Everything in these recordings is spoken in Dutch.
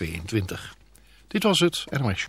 2022. Dit was het NOS.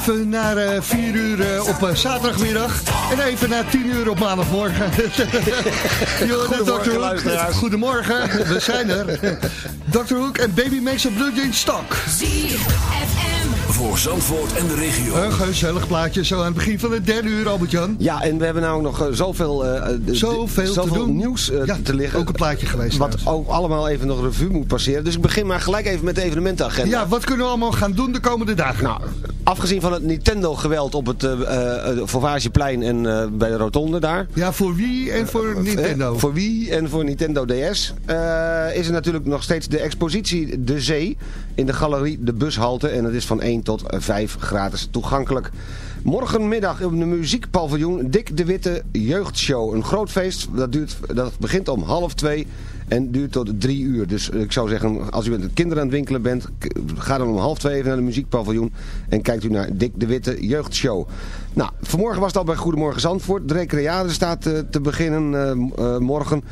Even naar eh 4 uur eh, op eh, zaterdagmiddag. En even naar 10 uur op maandagmorgen. Goedemorgen, luisteraars. Goedemorgen, we zijn er. Dr. Hoek en Baby Makes a Blood in Stock. Voor Zandvoort en de regio. Een gezellig plaatje zo aan het begin van het derde uur, Albert-Jan. Ja, en we hebben nou nog eh, zoveel, eh, eh, Zoveel te doen. nieuws eh, Ja, te liggen. ook een plaatje geweest Wat trouwens. ook allemaal even nog revue moet passeren. Dus ik begin maar gelijk even met de evenementenagenda. Ja, wat kunnen we allemaal gaan doen de komende dagen? Nou, afgezien van het Nintendo-geweld op het Fauvageplein en eh, bij de rotonde daar. Ja, voor wie en voor Nintendo? Eh, voor wie en voor Nintendo DS eh, is er natuurlijk nog steeds de expositie De Zee in de galerie De Bushalte. En dat is van 1 tot 5 gratis toegankelijk. Morgenmiddag op de muziekpaviljoen Dick de Witte Jeugdshow. Een groot feest, dat, duurt, dat begint om half twee en duurt tot drie uur. Dus ik zou zeggen, als u met kinderen aan het winkelen bent... ga dan om half twee even naar de muziekpaviljoen... en kijkt u naar Dick de Witte Jeugdshow. Nou, vanmorgen was het al bij Goedemorgen Zandvoort. De recreade staat eh, te beginnen eh, eh, morgen.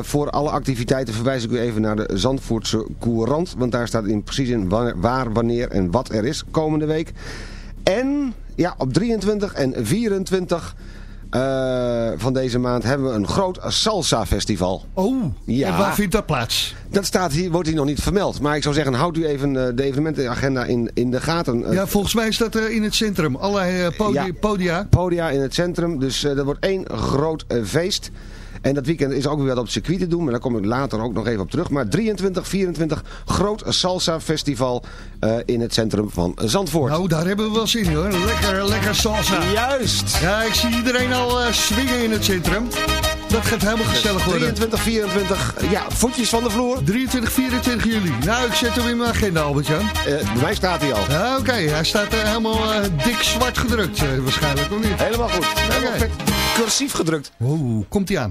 Voor alle activiteiten verwijs ik u even naar de Zandvoortse Courant. Want daar staat in precies in waar, wanneer en wat er is komende week. En ja, op 23 en 24 eh, van deze maand hebben we een groot salsa festival. Oh, Ja. en waar vindt dat plaats? Dat staat hier, wordt hier nog niet vermeld. Maar ik zou zeggen, houdt u even eh, de evenementenagenda in, in de gaten. Eh, Ja, volgens mij is dat eh, in het centrum. Allerlei Ja. podia. Podia in het centrum. Dus eh, dat wordt één groot feest. En dat weekend is ook weer wat op het circuit te doen. Maar daar kom ik later ook nog even op terug. Maar 23, 24 groot salsa festival eh, in het centrum van Zandvoort. Nou, daar hebben we wel zin in hoor. Lekker, lekker salsa. Juist! Ja, ik zie iedereen al eh, swingen in het centrum. Dat gaat helemaal gezellig worden. 23, 24, ja, voetjes van de vloer. 23, 24 juli. Nou, ik zet hem in mijn agenda, Albert-Jan. Eh, bij mij staat hij al. Ja, oké. Hij staat eh, helemaal eh, dik zwart gedrukt, eh, waarschijnlijk, of niet? Helemaal goed. Helemaal vet cursief gedrukt. Oeh, komt hij aan.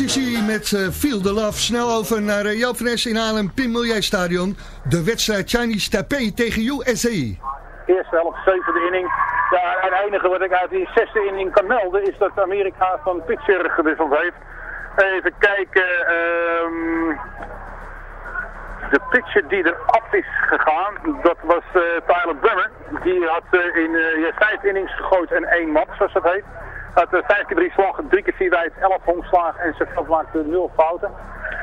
Was Stan CC met eh, Feel the Love. Snel over naar uh, Joop in Haarlem, Pim Milieustadion. De wedstrijd Chinese Taipei tegen USA. Eerste helft, zevende inning. Ja, het enige wat ik uit die zesde inning kan melden is dat Amerika van pitcher gewisseld heeft. Even kijken. ehm, de pitcher die eraf is gegaan, dat was eh, Tyler Brummer. Die had in ja, vijf innings gegooid en één mat, zoals dat heet. Keer drie slag, drie keer vier wijd, elf honkslagen en zijn maakte nul fouten.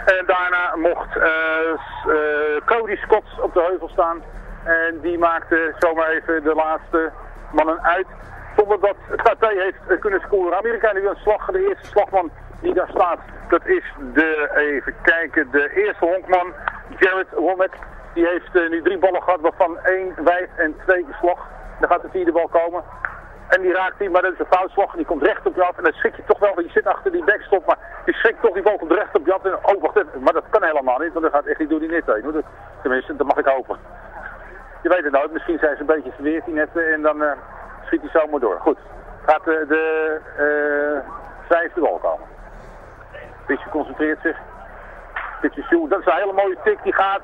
En daarna mocht eh, eh, Cody Scott op de heuvel staan. En die maakte zomaar even de laatste mannen uit. Zonder dat Tate heeft eh, kunnen scoren. Amerika nu een slag. De eerste slagman die daar staat, dat is de, even kijken, de eerste honkman, Jared Womack. Die heeft nu drie ballen gehad, waarvan één wijd en twee slag. Dan gaat de vierde bal komen. En die raakt hij, maar dat is een foutslag. En die komt recht op je af. En dan schrik je toch wel, want je zit achter die backstop. Maar je schrikt toch, die bal komt recht op je af. En, oh, wacht even. Maar dat kan helemaal niet, want dat gaat echt niet door die net heen. Tenminste, dat mag ik hopen. Je weet het nooit. Misschien zijn ze een beetje verweerd, die netten. En dan eh, schiet hij zomaar door. Goed. Gaat eh, de eh, vijfde bal komen. Pitje concentreert zich. Pitje shoe. Dat is een hele mooie tik. Die gaat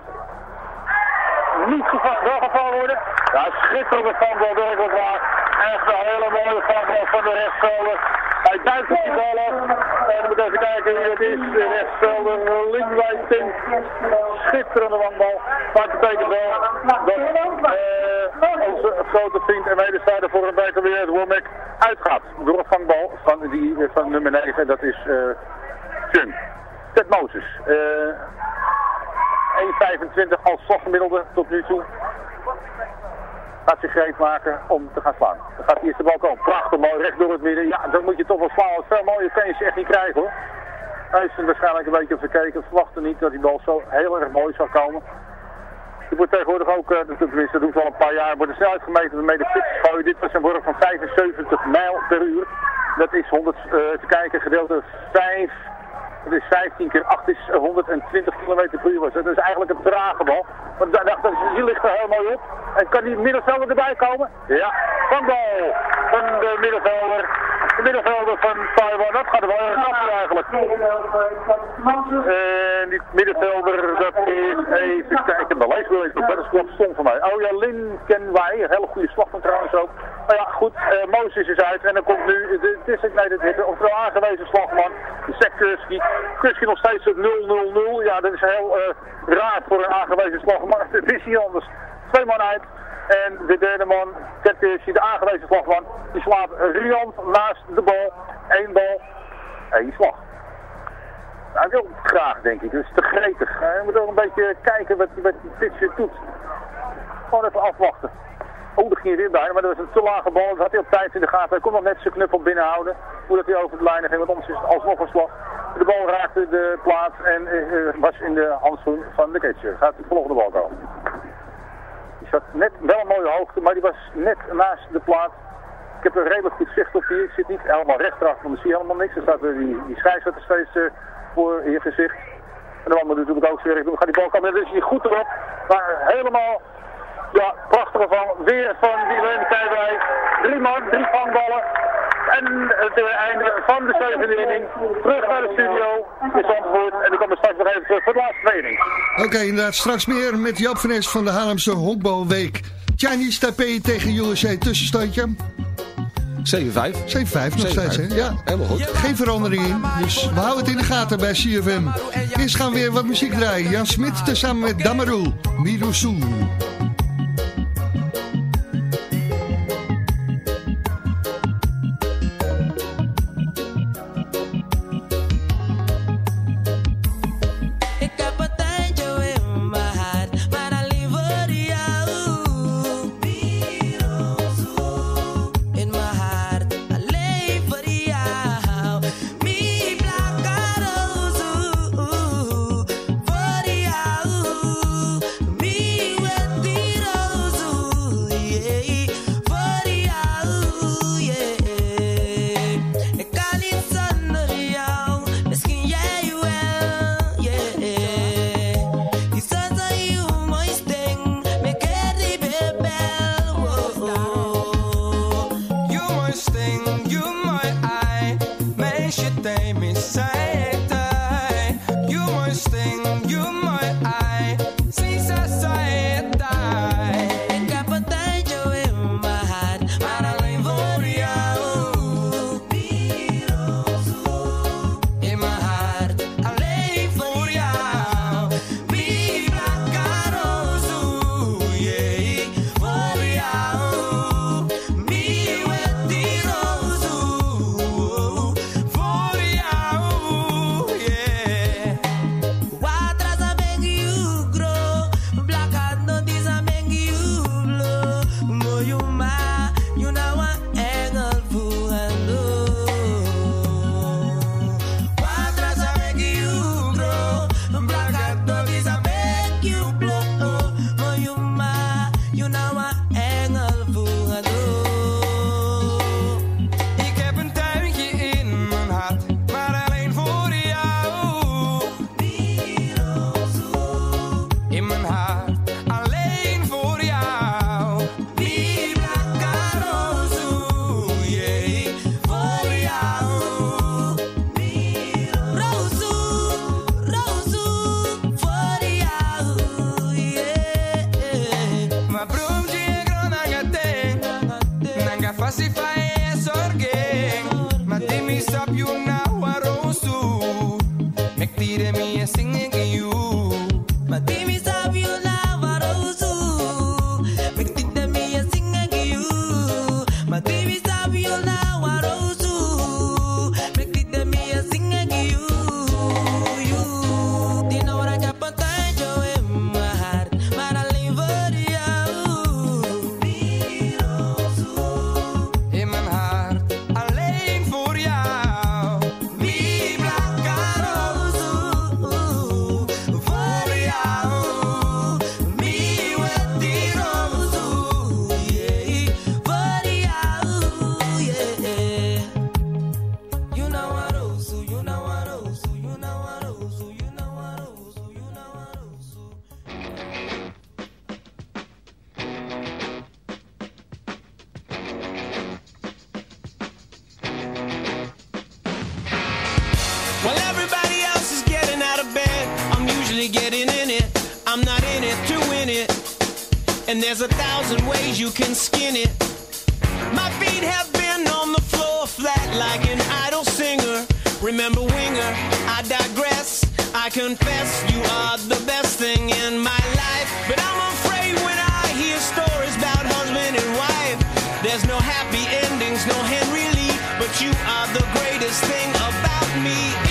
niet gevallen worden. Ja, schitterende vanbal, werkelijk waar. Echt een hele mooie vanbal van de rechtsvelder. Hij duikt die bal af. En we moeten even kijken wie het is. De rechtsvelder Lindwijk Tim. Schitterende vanbal. Maar het betekent wel dat eh, onze grote vriend en medestrijder voor een beter weer, Womack, uitgaat. Door een vangbal van, die, van nummer 9. Dat is eh Chung. Ted Moses. Eh 1,25 als slaggemiddelde tot nu toe. Gaat zich gereed maken om te gaan slaan. Dan gaat die eerste bal komen. Prachtig mooi, recht door het midden. Ja, dan moet je toch wel slaan. Veel mooie kan je ze echt niet krijgen hoor. Hij is waarschijnlijk een beetje op verkeken. Verwachtte niet dat die bal zo heel erg mooi zou komen. Die wordt tegenwoordig ook, eh, tenminste dat doen ze al een paar jaar, wordt de snelheid gemeten waarmee de. Dit was een worp van 75 mijl per uur. Dat is 100, eh te kijken, gedeeld door 5. Dat is 15 keer 8 is 120 km per uur. Dat is eigenlijk een trage bal. Want daar dacht die ligt er mooi op. En kan die middenvelder erbij komen? Ja, van bal van de middenvelder. De middenvelder van Taiwan. Dat gaat er wel erg af eigenlijk. En die middenvelder, dat is even kijken. De lijst wil even, dat is klopt stom voor mij. Oh ja, Lin kennen wij. Een hele goede slagman trouwens ook. Maar ja, goed, eh Moses is uit en dan komt nu de designated hitter, oftewel aangewezen slagman, de Zach Kursky. Kursky nog steeds op 0-0-0. Ja, dat is heel eh, raar voor een aangewezen slagman, het is niet anders. Twee man uit. En de derde man, Kursky, de aangewezen slagman, die slaat riant naast de bal. Eén bal, één slag. Hij wil het graag, denk ik. Dat is te gretig. Hij moet ook een beetje kijken wat met die pitcher doet. Gewoon even afwachten. Oh, daar ging weer bij, maar dat was een te lage bal. Dat had hij op tijd in de gaten. Hij kon nog net zijn knuppel binnenhouden. Voordat hij over de lijn ging, want anders is het alsnog een slag. De bal raakte de plaats en eh, eh, was in de handschoen van de catcher. Gaat de volgende bal komen. Zat net wel een mooie hoogte, maar die was net naast de plaat. Ik heb een redelijk goed zicht op hier. Ik zit niet helemaal recht erachter, want ik zie helemaal niks. Er staat weer die, die scheidsrechter steeds eh, voor je gezicht. En de ander natuurlijk ook zo Ik Gaat die bal komen, dan is hij goed erop. Maar helemaal, ja, prachtige van. Weer van die Len Kijwijk. Drie man, drie vangballen. En het eh, einde van de zevende inning. Terug naar de studio in Zandvoort. En ik kom er straks nog even terug voor de laatste training. Oké, inderdaad, straks meer met Joop van Es van de Haarlemse Honkbalweek. Chinese Taipei tegen USA tussenstandje. 7-5. 7-5 nog steeds, hè? Ja. Helemaal goed. Geen verandering in, dus we houden het in de gaten bij CFM. Eerst gaan we weer wat muziek draaien. Jan Smit tezamen met Damaru, Mirusu. There's no happy endings, no Henry Lee, but you are the greatest thing about me.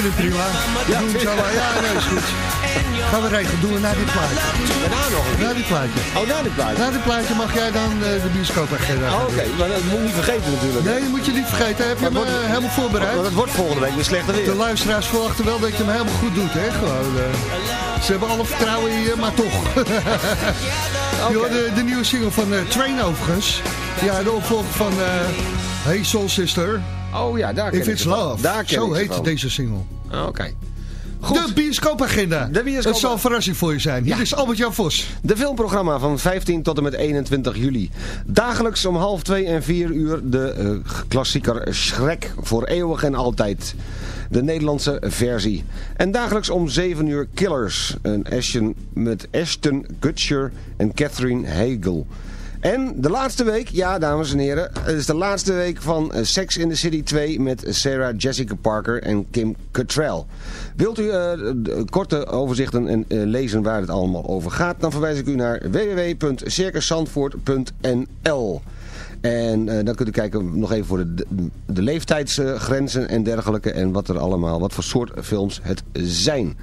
vind het prima. Ja, doen het allemaal. Ja, nee, is goed. Gaan we regelen. Doen we naar dit plaatje. Daarna nog een Naar dit plaatje. Oh, naar dit plaatje. Naar dit plaatje mag jij dan eh, de bioscoop echt eh, Oh, oké. Maar dat moet je niet vergeten natuurlijk. Nee, dat moet je niet vergeten. Heb je hem eh, helemaal voorbereid? Want het wordt volgende week weer slechter weer. De luisteraars verwachten wel dat je hem helemaal goed doet, hè? Gewoon, ze hebben alle vertrouwen in je, maar toch. okay. De, de, nieuwe single van Train overigens. Ja, de opvolger van Hey Soul Sister. Oh ja, daar If ken It's ik Love. Daar Zo heet deze single. Oh, oké. Goed. De bioscoopagenda. De. Het zal een verrassing voor je zijn. Hier is Albert-Jan Vos. De filmprogramma van 15 tot en met 21 juli. Dagelijks om half 2 en 4 uur de eh, klassieker Schrek voor eeuwig en altijd. De Nederlandse versie. En dagelijks om 7 uur Killers. Een Ashton, met Ashton Kutcher en Catherine Hegel. En de laatste week, ja dames en heren, het is de laatste week van eh, Sex in the City 2 met Sarah Jessica Parker en Kim Cattrall. Wilt u de korte overzichten en lezen waar het allemaal over gaat, dan verwijs ik u naar www.circuszandvoort.nl. En dan kunt u kijken nog even voor de, de, de leeftijdsgrenzen en dergelijke en wat er allemaal, wat voor soort films het zijn.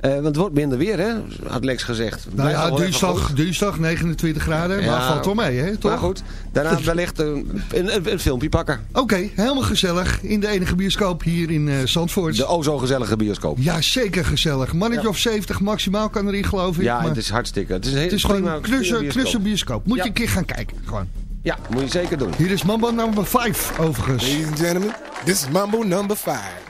Eh, want het wordt minder weer, hè? had Lex gezegd. Nou ja, dinsdag, dinsdag 29 graden, maar valt wel mee, hè? Toch? Maar goed, daarna dus- wellicht een, een, een filmpje pakken. Oké, helemaal gezellig. In de enige bioscoop hier in uh, Zandvoort. De o zo gezellige bioscoop. Ja, zeker gezellig. Mannetje of 70 maximaal kan erin, geloof ik. Ja, het is hartstikke. Het is, het is gewoon een knusser, bioscoop. Moet je een keer gaan kijken, gewoon. Ja, moet je zeker doen. Hier is Mambo number 5, overigens. Ladies and gentlemen, this is Mambo number 5.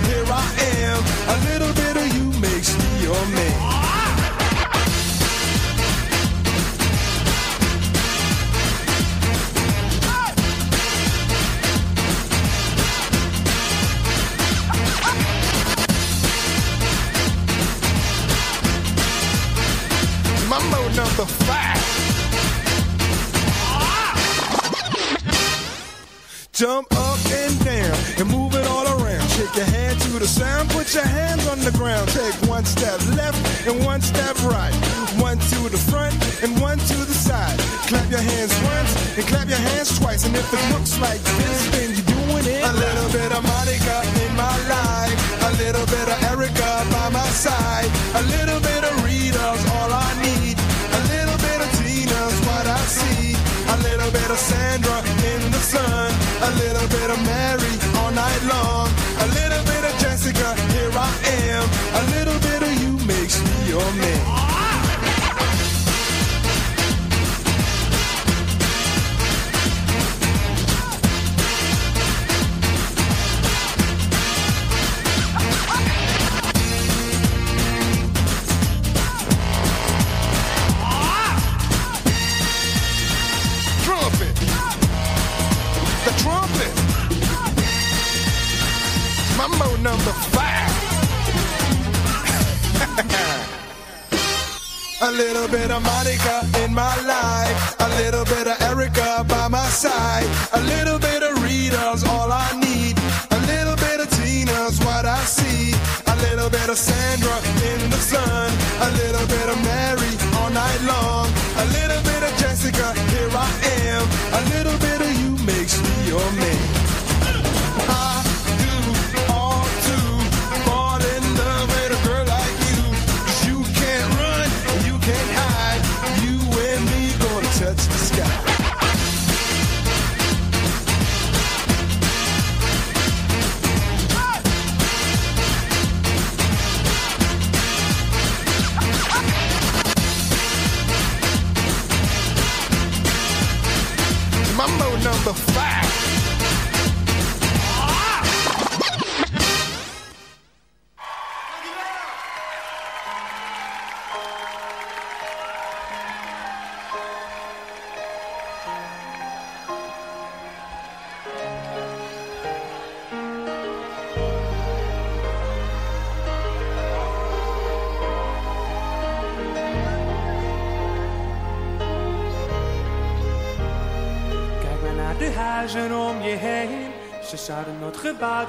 if it looks like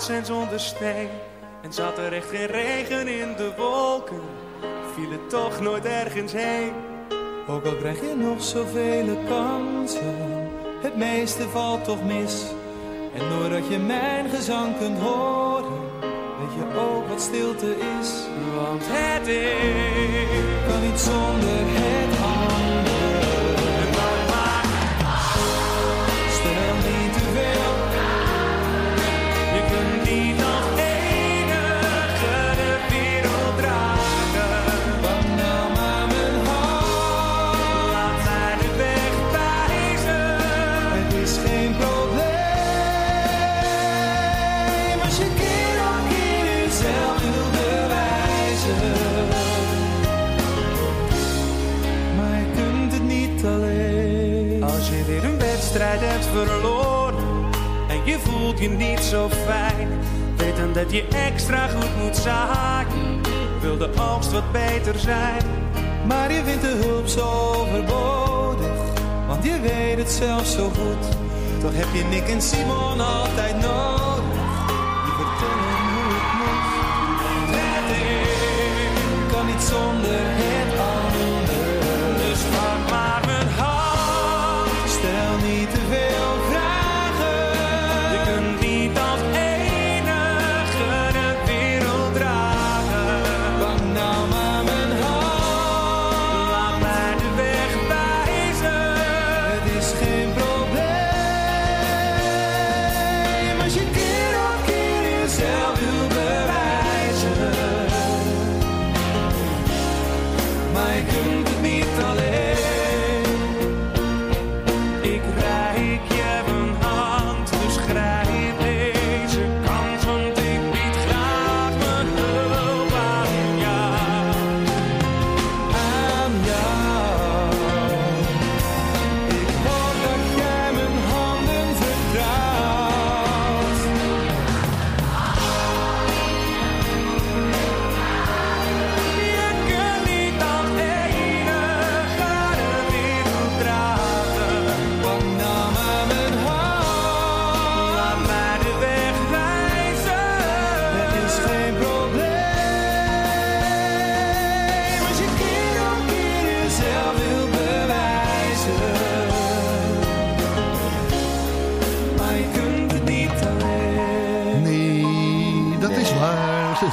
zijn zonder steen. En zat er echt geen regen in de wolken, viel het toch nooit ergens heen. Ook al krijg je nog zoveel kansen, het meeste valt toch mis. En doordat je mijn gezang kunt horen, weet je ook wat stilte is. Want het is kan niet zonder het andere. Verloren. En je voelt je niet zo fijn, weet dan dat je extra goed moet zaaien. Wil de oogst wat beter zijn, maar je vindt de hulp zo overbodig, want je weet het zelf zo goed. Toch heb je Nick en Simon altijd nodig,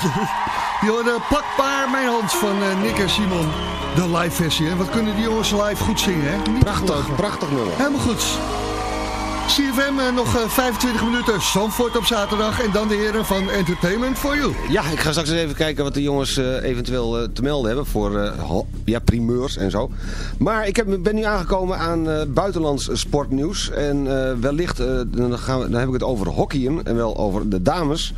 waar. Joh, pak maar mijn hand van eh, Nick en Simon. De live versie. Hè? Wat kunnen die jongens live goed zingen, hè? Niet Prachtig, prachtig nummer. Helemaal goed. CFM, eh, nog eh, 25 minuten. Zandvoort op zaterdag. En dan de heren van Entertainment for You. Ja, ik ga straks eens even kijken wat de jongens eh, eventueel eh, te melden hebben voor eh, ja, primeurs en zo. Maar ik heb, ben nu aangekomen aan eh, buitenlands sportnieuws. En eh, wellicht, eh, dan, gaan we, dan heb ik het over hockeyen en wel over de dames.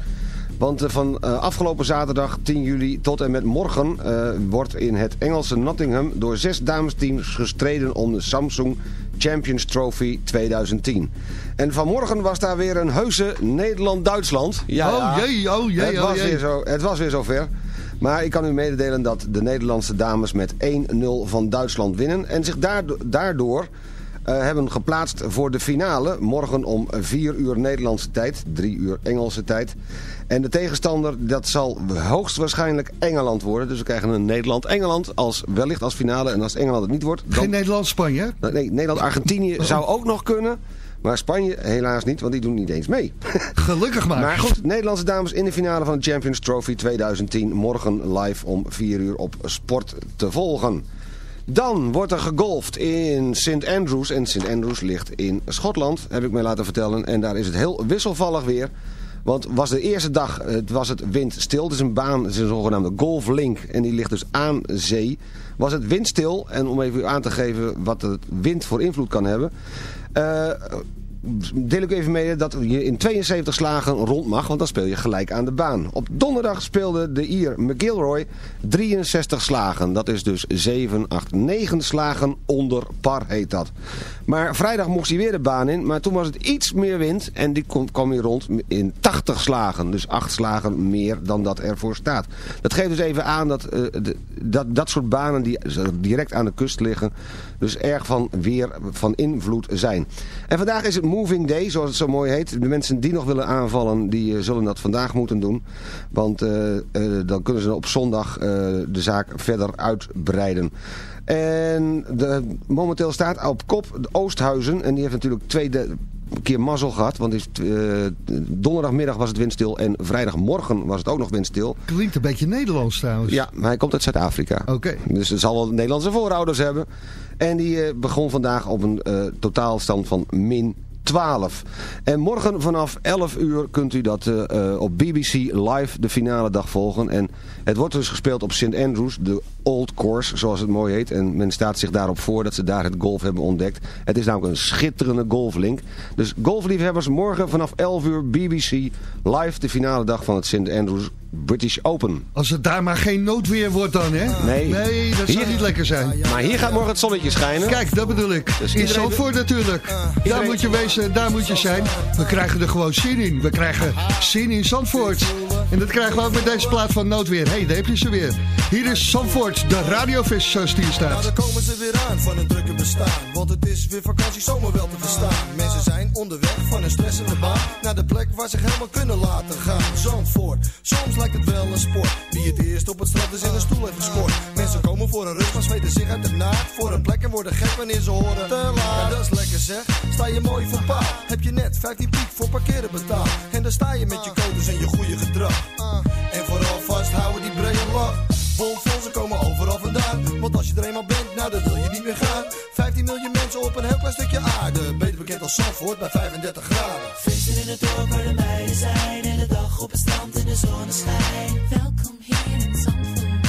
Want eh, van eh, afgelopen zaterdag 10 juli tot en met morgen eh, wordt in het Engelse Nottingham door zes damesteams gestreden om de Samsung Champions Trophy 2010. En vanmorgen was daar weer een heuse Nederland-Duitsland. Ja, Oh jee, oh jee, het, oh was jee. Weer zo, het was weer zover. Maar ik kan u mededelen dat de Nederlandse dames met 1-0 van Duitsland winnen. En zich daardo- daardoor hebben geplaatst voor de finale. Morgen om 4 uur Nederlandse tijd, 3 uur Engelse tijd. En de tegenstander, dat zal hoogstwaarschijnlijk Engeland worden. Dus we krijgen een Nederland-Engeland als, wellicht als finale. En als Engeland het niet wordt... Dan, Geen Nederland-Spanje? nee, Nederland-Argentinië zou ook nog kunnen. Maar Spanje helaas niet, want die doen niet eens mee. Gelukkig maar. Maar goed, Nederlandse dames in de finale van de Champions Trophy 2010. Morgen live om 4 uur op Sport te volgen. Dan wordt er gegolfd in St. Andrews. En St. Andrews ligt in Schotland, heb ik mij laten vertellen. En daar is het heel wisselvallig weer. Want was de eerste dag het was het windstil. Het is een baan, het is een zogenaamde golflink. En die ligt dus aan zee. Was het windstil. En om even aan te geven wat de wind voor invloed kan hebben. eh, deel ik even mee dat je in 72 slagen rond mag, want dan speel je gelijk aan de baan. Op donderdag speelde de Ier McGilroy 63 slagen. Dat is dus 7, 8, 9 slagen onder par heet dat. Maar vrijdag mocht hij weer de baan in. Maar toen was het iets meer wind. En die kwam, hier rond in 80 slagen. Dus 8 slagen meer dan dat ervoor staat. Dat geeft dus even aan dat eh, dat, dat soort banen die direct aan de kust liggen. Dus erg van weer van invloed zijn. En vandaag is het Moving Day, zoals het zo mooi heet. De mensen die nog willen aanvallen, die eh, zullen dat vandaag moeten doen. Want eh, eh, dan kunnen ze op zondag de zaak verder uitbreiden. En de, momenteel staat op kop de Oosthuizen. En die heeft natuurlijk twee de- keer mazzel gehad. Want is, donderdagmiddag was het windstil en vrijdagmorgen was het ook nog windstil. Klinkt een beetje Nederlands trouwens. Ja, maar hij komt uit Zuid-Afrika. Oké. Dus het zal wel Nederlandse voorouders hebben. En die eh, begon vandaag op een eh, totaalstand van min 12. En morgen vanaf 11 uur kunt u dat eh, op BBC live de finale dag volgen. En het wordt dus gespeeld op St. Andrews, de Old Course, zoals het mooi heet. En men staat zich daarop voor dat ze daar het golf hebben ontdekt. Het is namelijk een schitterende golflink. Dus golfliefhebbers, morgen vanaf 11 uur BBC live de finale dag van het St. Andrews British Open. Als het daar maar geen noodweer wordt dan, hè? Nee. Nee, dat zou Hier- niet lekker zijn. Maar hier gaat morgen het zonnetje schijnen. Kijk, dat bedoel ik. Dus in Zandvoort natuurlijk. Daar moet je wezen, daar moet je zijn. We krijgen er gewoon zin in. We krijgen zin in Zandvoort. En dat krijgen we ook met deze plaat van Noodweer. Hé, hey, daar heb je ze weer. Hier is Zandvoort, de radiovis zoals die hier Nou, staat. daar komen ze weer aan van hun drukke bestaan. Want het is weer vakantie, zomer wel te verstaan. Mensen zijn onderweg van een stressende baan. Naar de plek waar ze zich helemaal kunnen laten gaan. Zandvoort, soms lijkt het wel een sport. Wie het eerst op het strand is in een stoel heeft gescoord. Mensen komen voor een rust, maar zweten zich uit de naad. Voor een plek en worden gek wanneer ze horen. Te laat, dat is lekker zeg. Sta je mooi voor paal. Heb je net 15 piek voor parkeren betaald. En dan sta je met je codes en je goede gedrag. En vooral vasthouden die brede lach. Ze komen overal vandaan. Want als je er eenmaal bent, nou dan wil je niet meer gaan. 15 miljoen mensen op een heel klein stukje aarde. Beter bekend als Zandvoort bij 35 graden. Feesten in het dorp waar de meiden zijn. En de dag op het strand in de zonneschijn. Welkom hier in Zandvoort.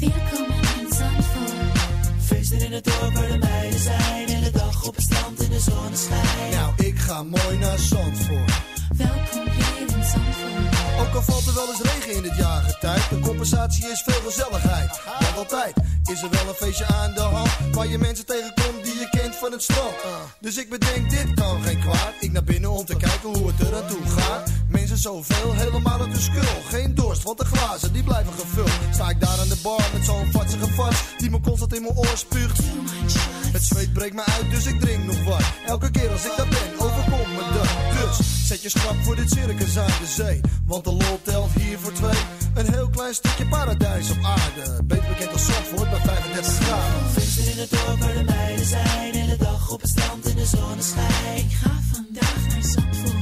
Welkom in Zandvoort. Feesten in het dorp waar de meiden zijn. En de dag op het strand in de zonneschijn. Nou, ik ga mooi naar Zandvoort. Welkom hier in Zandvoort. Ook al valt er wel eens regen in dit jaargetijd. De compensatie is veel gezelligheid. Want altijd is er wel een feestje aan de hand. Waar je mensen tegenkomt die je kent van het strand. Dus ik bedenk, dit kan geen kwaad. Ik naar binnen om te kijken hoe het er aan toe gaat. Mensen zoveel, helemaal uit de skul. Geen dorst, want de glazen die blijven gevuld. Sta ik daar aan de bar met zo'n vatsige vast. Die me constant in mijn oor spuugt. Het zweet breekt me uit, dus ik drink nog wat. Elke keer als ik daar ben, overkomt me dat. Dus zet je schrap voor dit circus aan de zee. Want de lol telt hier voor twee. Een heel klein stukje paradijs op aarde. Beter bekend als Zandvoort bij 35 graden. Feesten in het dorp de meiden zijn. En de dag op het strand in de zonneschijn. Ik ga vandaag naar Zandvoort.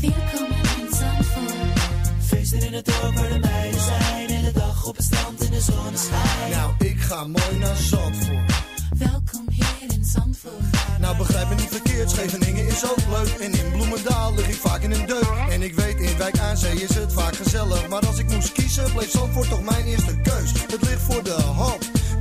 Welkom in Zandvoort. Feesten in het dorp waar de meiden zijn. En de dag op het strand in de zonneschijn. Nou, ik ga mooi naar Zandvoort. Welkom hier in Zandvoort. Nou, begrijp me niet verkeerd, Scheveningen is ook leuk. En in Bloemendaal lig ik vaak in een deuk. En ik weet, in Wijk aan Zee is het vaak gezellig. Maar als ik moest kiezen, bleef Zandvoort toch mijn eerste keus. Het ligt voor de hand.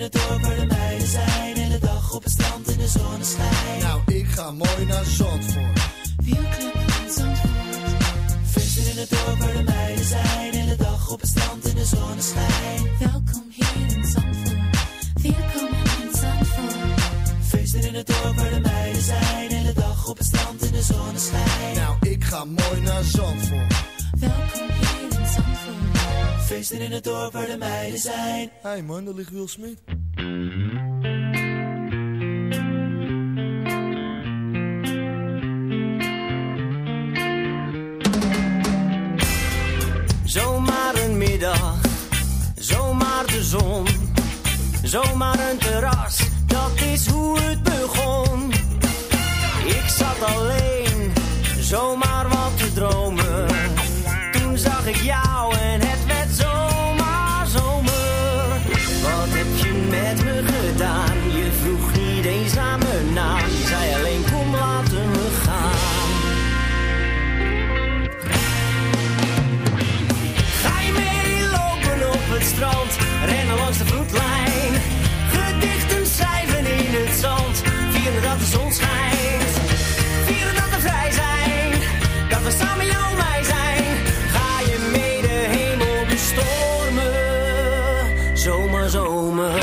In het dorp waar de meiden zijn. En de dag op het strand in de zonneschijn. Nou, ik ga mooi naar Zandvoort. Welkom in Zandvoort. Feesten in het dorp waar de meiden zijn. En de dag op het strand in de zonneschijn. Welkom hier in Zandvoort. Welkom in Zandvoort. Feesten in het dorp waar de meiden zijn. En de dag op het strand in de zonneschijn. Nou, ik ga mooi naar Zandvoort. Feesten in het dorp waar de meiden zijn. Hé hey man, daar ligt Will Smith. Zomaar een middag, zomaar de zon, zomaar een terras, dat is hoe het begon. Ik zat alleen, zomaar wat te dromen. Toen zag ik jou Zomer.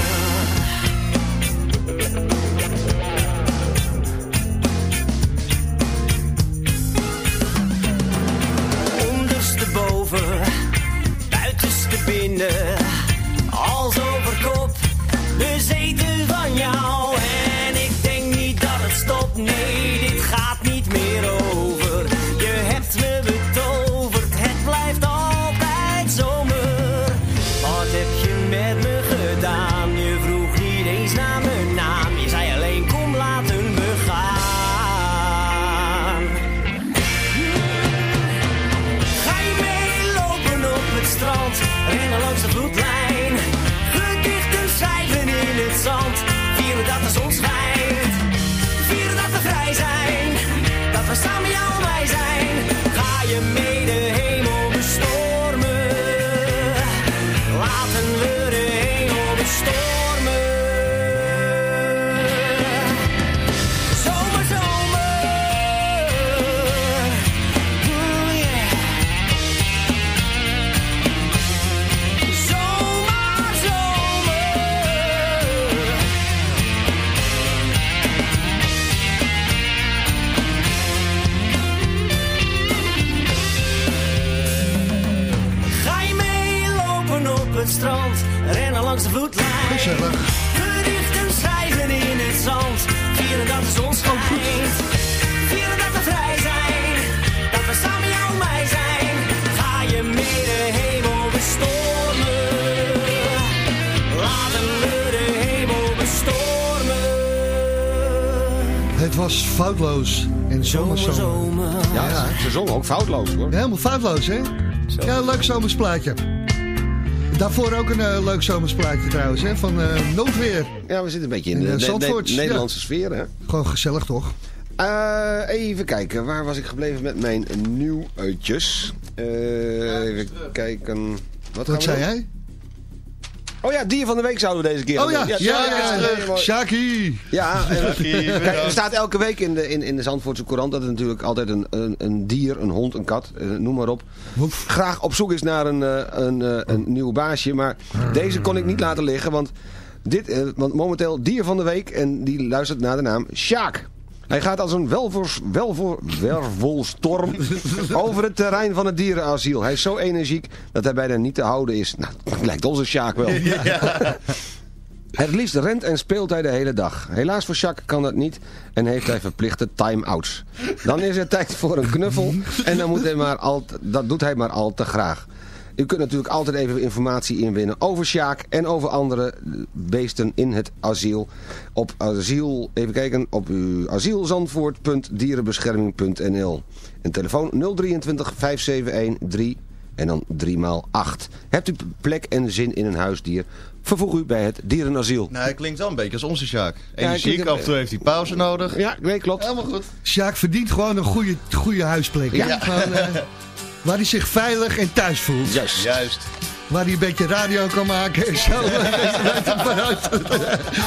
Was foutloos. En zomer, zomer. zomer. Ja, ze zongen ook foutloos hoor. Helemaal foutloos, hè? Ja, leuk zomersplaatje. Daarvoor ook een eh, leuk zomersplaatje trouwens, hè? Van eh, Noodweer. Ja, we zitten een beetje in In, de eh, Ne- Ne- Nederlandse sfeer hè. Gewoon gezellig, toch? Eh, even kijken, waar was ik gebleven met mijn nieuwtjes? Eh even kijken. Wat, Wat zei jij? Oh ja, dier van de week zouden we deze keer Oh ja, ja, Shaki ja. Shaki. Ja, en, Shaki, kijk, er staat elke week in de, in, in de Zandvoortse Courant dat het natuurlijk altijd een, een, een dier, een hond, een kat, eh, noem maar op, graag op zoek is naar een, eh, een, eh, een nieuw baasje. Maar deze kon ik niet laten liggen, want, dit, eh, want momenteel dier van de week en die luistert naar de naam Sjaak. Hij gaat als een welvors, welvor, wervelstorm over het terrein van het dierenasiel. Hij is zo energiek dat hij bijna niet te houden is. Nou, lijkt onze Sjaak wel. Het liefst rent en speelt hij de hele dag. Helaas voor Jacques kan dat niet en heeft hij verplichte time-outs. Dan is het tijd voor een knuffel en dan moet hij maar al, dat doet hij maar al te graag. U kunt natuurlijk altijd even informatie inwinnen over Sjaak en over andere beesten in het asiel. Op asiel, even kijken, op uw asielzandvoort.dierenbescherming.nl En telefoon 023 571 3 en dan 3 x 8. Hebt u plek en zin in een huisdier? Vervoeg u bij het dierenasiel. Nou, hij klinkt wel een beetje als onze Sjaak. hij Energiek, klinkt- af en toe heeft hij pauze nodig. Ja, nee, klopt. Helemaal goed. Sjaak verdient gewoon een goede, goede huisplek. Ja. Gewoon, eh, waar hij zich veilig en thuis voelt. Juist. Juist. Waar hij een beetje radio kan maken en zo.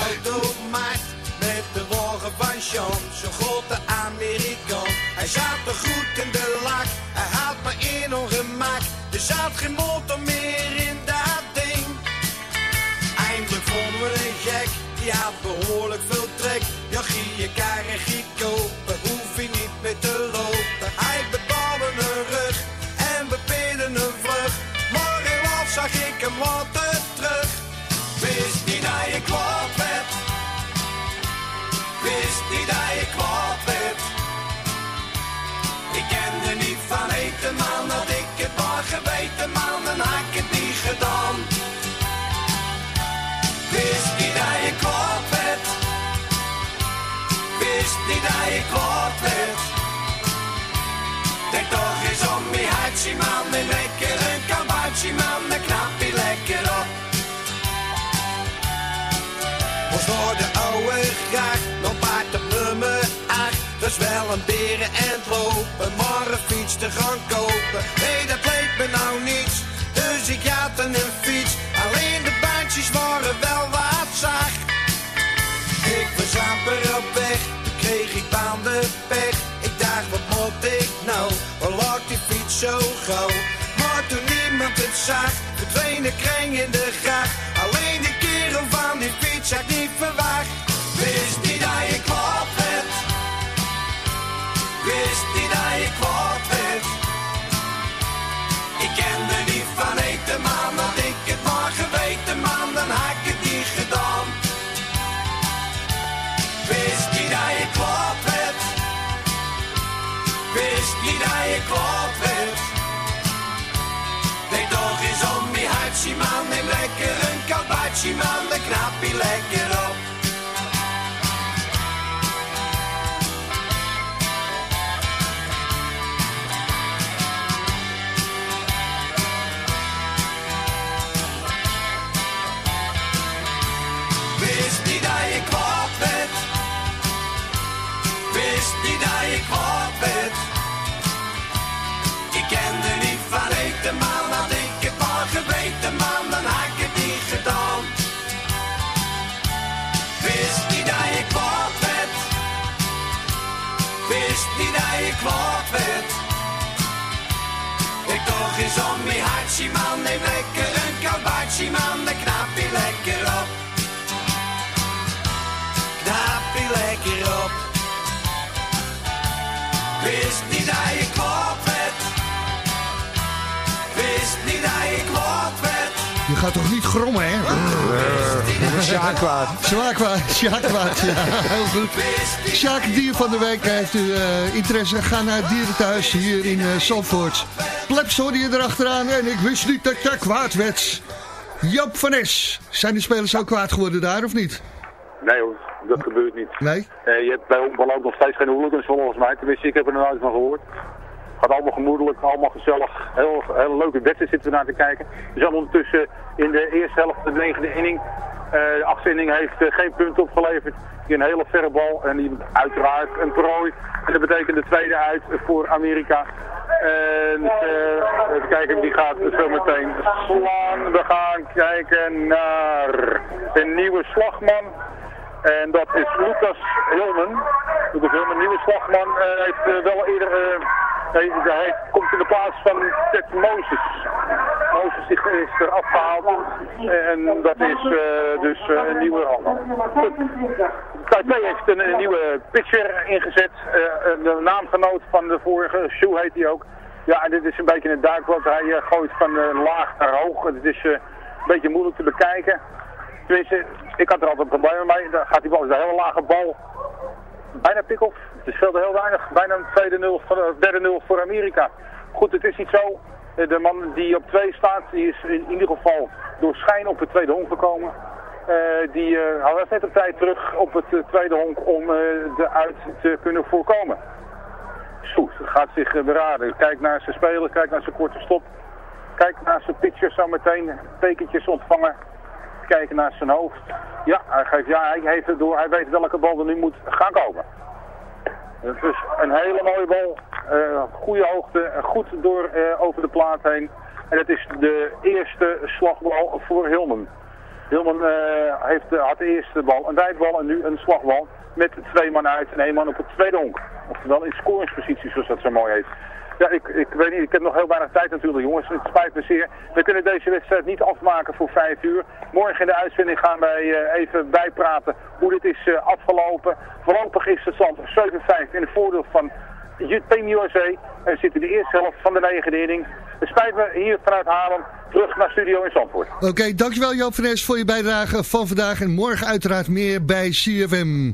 automaat met de wagen van Jean, zo'n grote Amerikaan. Hij zat er goed in de lak, hij had me in ongemak. Er zat geen motor meer in dat ding. Eindelijk vonden we een gek, die had behoorlijk veel trek. Ja, gie je kar en gie zag ik hem later terug. Wist niet dat je kwaad werd. Wist niet dat je kwaad werd. Ik kende niet van eten, man. Had ik het maar geweten, man, dan had ik het niet gedaan. Wist niet dat je kwaad werd. Wist niet dat je kwaad werd. Denk toch eens om je hartje, man. Een beren en lopen, maar een fiets te gaan kopen. Nee, dat leek me nou niets, dus ik had een fiets. Alleen de bandjes waren wel wat zacht. Ik was amper op weg, toen kreeg ik bandenpech. Ik dacht, wat moet ik nou, waar lag die fiets zo gauw? Maar toen niemand het zag, verdween de kring in de gracht. Alleen de kerel van die fiets had niet verwacht. Knap je Toch eens om je hartje, man. Neem lekker een kaboutje, man. Dan knap je lekker op. Knap je lekker op. Wist niet dat je kwaad werd. Wist niet dat je kwaad werd. Je gaat toch niet grommen, hè? Sjaak kwaad. Zwaar kwaad, Sjaak kwaad, ja, heel goed. Sjaak, dier van de week, heeft u eh, interesse? Ga naar het dierenthuis hier in uh, Zandvoort. Plebs hoorde je erachteraan en ik wist niet dat je kwaad werd. Joop van Es, zijn de spelers ook kwaad geworden daar of niet? Nee hoor, dat gebeurt niet. Nee? Eh, je hebt bij honkbal ook nog steeds geen hooligans volgens mij. Tenminste, ik heb er nog nooit van gehoord. Gaat allemaal gemoedelijk, allemaal gezellig. Heel, heel leuke wedstrijd zitten we naar te kijken. We zijn ondertussen in de eerste helft, de negende inning. Eh, de inning heeft eh, geen punt opgeleverd. Een hele verre bal en die uiteraard een prooi. En dat betekent de tweede uit voor Amerika. En eh, even kijken, die gaat zo meteen slaan. We gaan kijken naar een nieuwe slagman. En dat is Lucas Hilmen. Lucas Hilmen, nieuwe slagman, eh, heeft eh, wel eerder... eh, hij, hij komt in de plaats van Ted Moses. Moses is er afgehaald. En dat is dus een nieuwe... Goed. Taipei heeft een, nieuwe pitcher ingezet. eh, de naamgenoot van de vorige, Shu heet hij ook. Ja, en dit is een beetje een duik, want hij gooit van laag naar hoog. Het is een beetje moeilijk te bekijken. Tenminste, ik had er altijd problemen mee. Dan gaat die bal, een hele lage bal. Bijna pick-off. Het te heel weinig. Bijna een tweede nul, eh, derde nul voor Amerika. Goed, het is niet zo. Eh, De man die op twee staat, die is in ieder geval door schijn op het tweede honk gekomen. Eh, die hij was net op tijd terug op het tweede honk om de uit te kunnen voorkomen. Goed, gaat zich beraden. Kijk naar zijn speler, kijk naar zijn korte stop. Kijk naar zijn pitcher zo meteen, tekentjes ontvangen. Kijken naar zijn hoofd. Ja, hij, geeft, ja, hij, heeft het door, hij weet welke bal er nu moet gaan komen. Het is een hele mooie bal. eh, goede hoogte, goed door eh, over de plaat heen. En het is de eerste slagbal voor Hilman. Hilman eh, heeft, had de eerste bal een wijdbal en nu een slagbal met twee man uit en één man op het tweede honk. Oftewel in scoringspositie, zoals dat zo mooi heet. Ja, ik, ik weet niet, ik heb nog heel weinig tijd natuurlijk jongens. Het spijt me zeer. We kunnen deze wedstrijd niet afmaken voor vijf uur. Morgen in de uitzending gaan wij eh, even bijpraten hoe dit is eh, afgelopen. Voorlopig is het stand 7-5 in het voordeel van Team USA. En zitten de eerste helft van de negende inning. Het spijt me hier vanuit Haarlem terug naar studio in Zandvoort. Oké, dankjewel Joop van voor je bijdrage van vandaag. En morgen uiteraard meer bij CFM.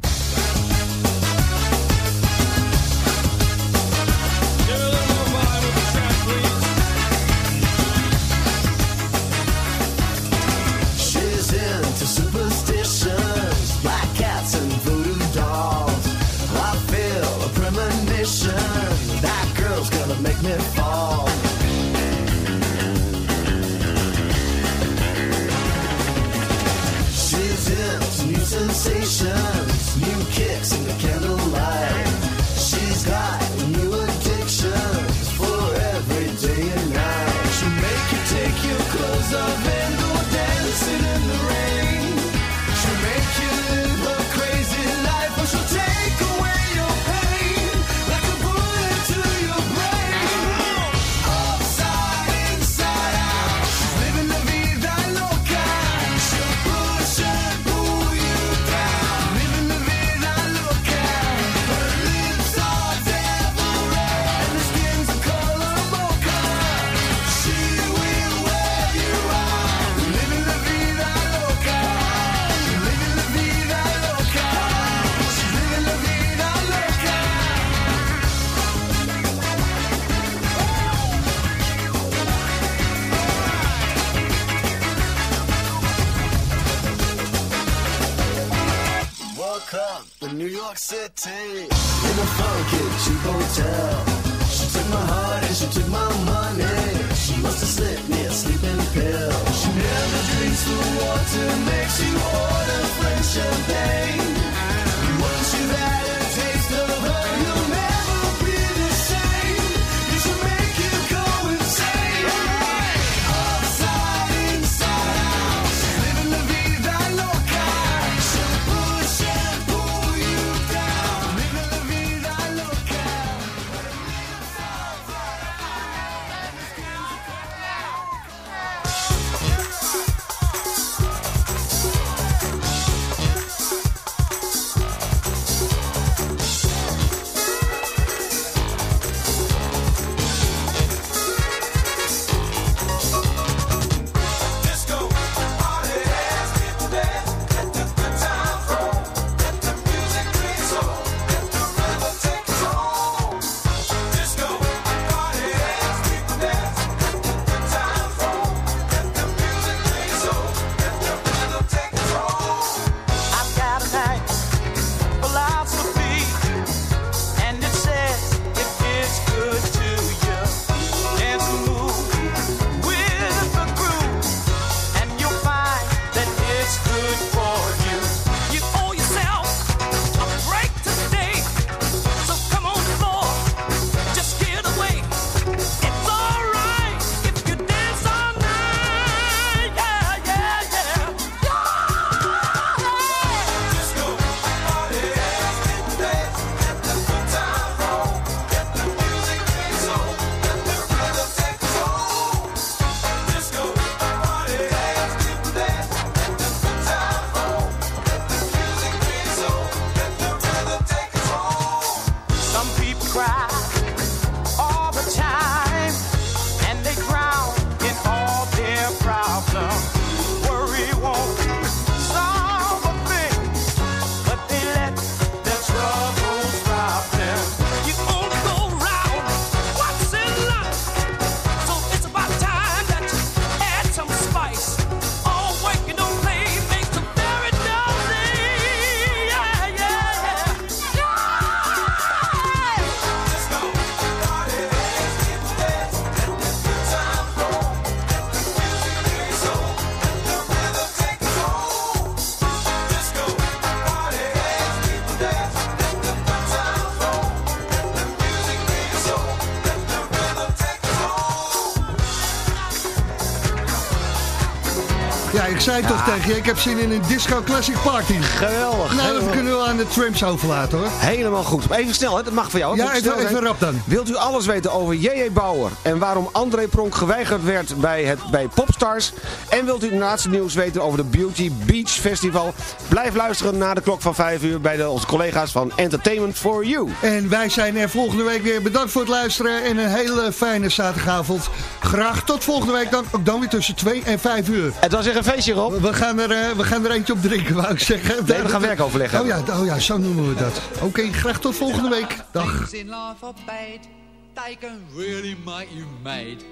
Zei toch tegen je, ik heb zin in een disco classic party. Geweldig. Nou, dat kunnen we aan de trams overlaten hoor. Helemaal goed. Maar even snel, hè? dat mag van jou. Ja, even- even rap dan. Wilt u alles weten over J.J. Bauer en waarom André Pronk geweigerd werd bij, het, bij Popstars? En wilt u het laatste nieuws weten over de Beauty Beach Festival? Blijf luisteren na de klok van 5 uur bij de, onze collega's van Entertainment for You. En wij zijn er volgende week weer. Bedankt voor het luisteren en een hele fijne zaterdagavond. Graag tot volgende week dan. Ook dan weer tussen 2 en 5 uur. Het was weer een feestje, Rob. We gaan er, eh, we gaan er eentje op drinken, wou ik zeggen. Nee, we gaan werkoverleg Oh ja, oh ja, zo noemen we dat. Oké, graag tot volgende week. Dag. Things in life are bad, they can really make you mad.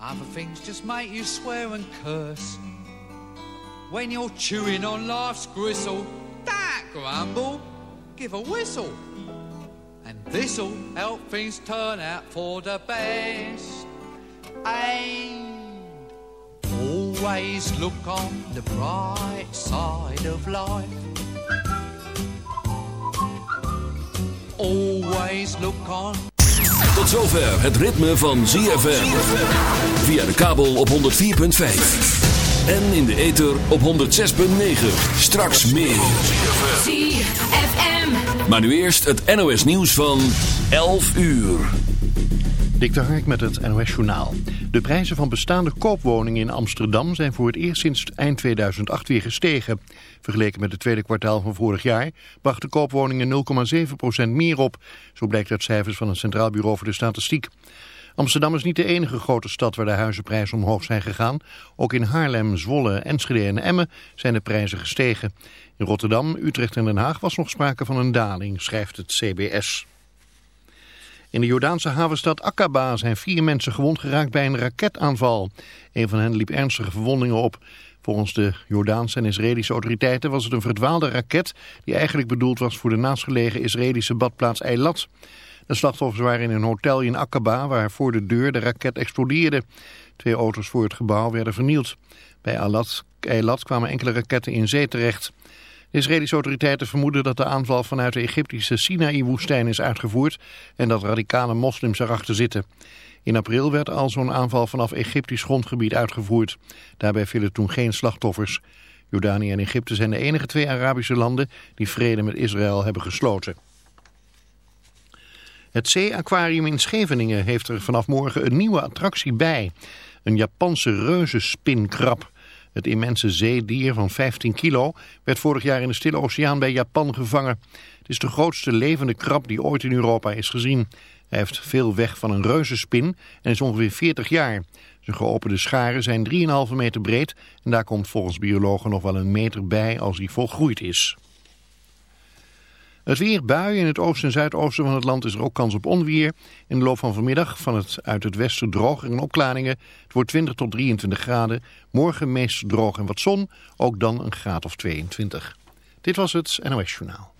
Other things just make you swear and curse. When you're chewing on life's gristle, that grumble, give a whistle. And this'll help things turn out for the best. Always look on the bright side of life. Always look on Tot zover het ritme van ZFM. Via de kabel op 104.5. En in de ether op 106.9. Straks meer. ZFM. Maar nu eerst het NOS nieuws van 11 uur. Dik de Hark met het NOS Journaal. De prijzen van bestaande koopwoningen in Amsterdam zijn voor het eerst sinds eind 2008 weer gestegen. Vergeleken met het tweede kwartaal van vorig jaar brachten koopwoningen 0,7% meer op. Zo blijkt uit cijfers van het Centraal Bureau voor de Statistiek. Amsterdam is niet de enige grote stad waar de huizenprijzen omhoog zijn gegaan. Ook in Haarlem, Zwolle, Enschede en Emmen zijn de prijzen gestegen. In Rotterdam, Utrecht en Den Haag was nog sprake van een daling, schrijft het CBS. In de Jordaanse havenstad Aqaba zijn vier mensen gewond geraakt bij een raketaanval. Een van hen liep ernstige verwondingen op. Volgens de Jordaanse en Israëlische autoriteiten was het een verdwaalde raket... die eigenlijk bedoeld was voor de naastgelegen Israëlische badplaats Eilat. De slachtoffers waren in een hotel in Aqaba waar voor de deur de raket explodeerde. Twee auto's voor het gebouw werden vernield. Bij Eilat, kwamen enkele raketten in zee terecht. De Israëlische autoriteiten vermoeden dat de aanval vanuit de Egyptische Sinaï-woestijn is uitgevoerd en dat radicale moslims erachter zitten. In april werd al zo'n aanval vanaf Egyptisch grondgebied uitgevoerd. Daarbij vielen toen geen slachtoffers. Jordanië en Egypte zijn de enige twee Arabische landen die vrede met Israël hebben gesloten. Het Zee-aquarium in Scheveningen heeft er vanaf morgen een nieuwe attractie bij. Een Japanse reuzenspinkrab. Het immense zeedier van 15 kilo werd vorig jaar in de Stille Oceaan bij Japan gevangen. Het is de grootste levende krab die ooit in Europa is gezien. Hij heeft veel weg van een reuzenspin en is ongeveer 40 jaar. Zijn geopende scharen zijn 3,5 meter breed en daar komt volgens biologen nog wel een meter bij als hij volgroeid is. Het weer, buien in het oosten en zuidoosten van het land is er ook kans op onweer. In de loop van vanmiddag van het uit het westen droger en opklaringen. Het wordt 20 tot 23 graden. Morgen meest droog en wat zon, ook dan een graad of 22. Dit was het NOS Journaal.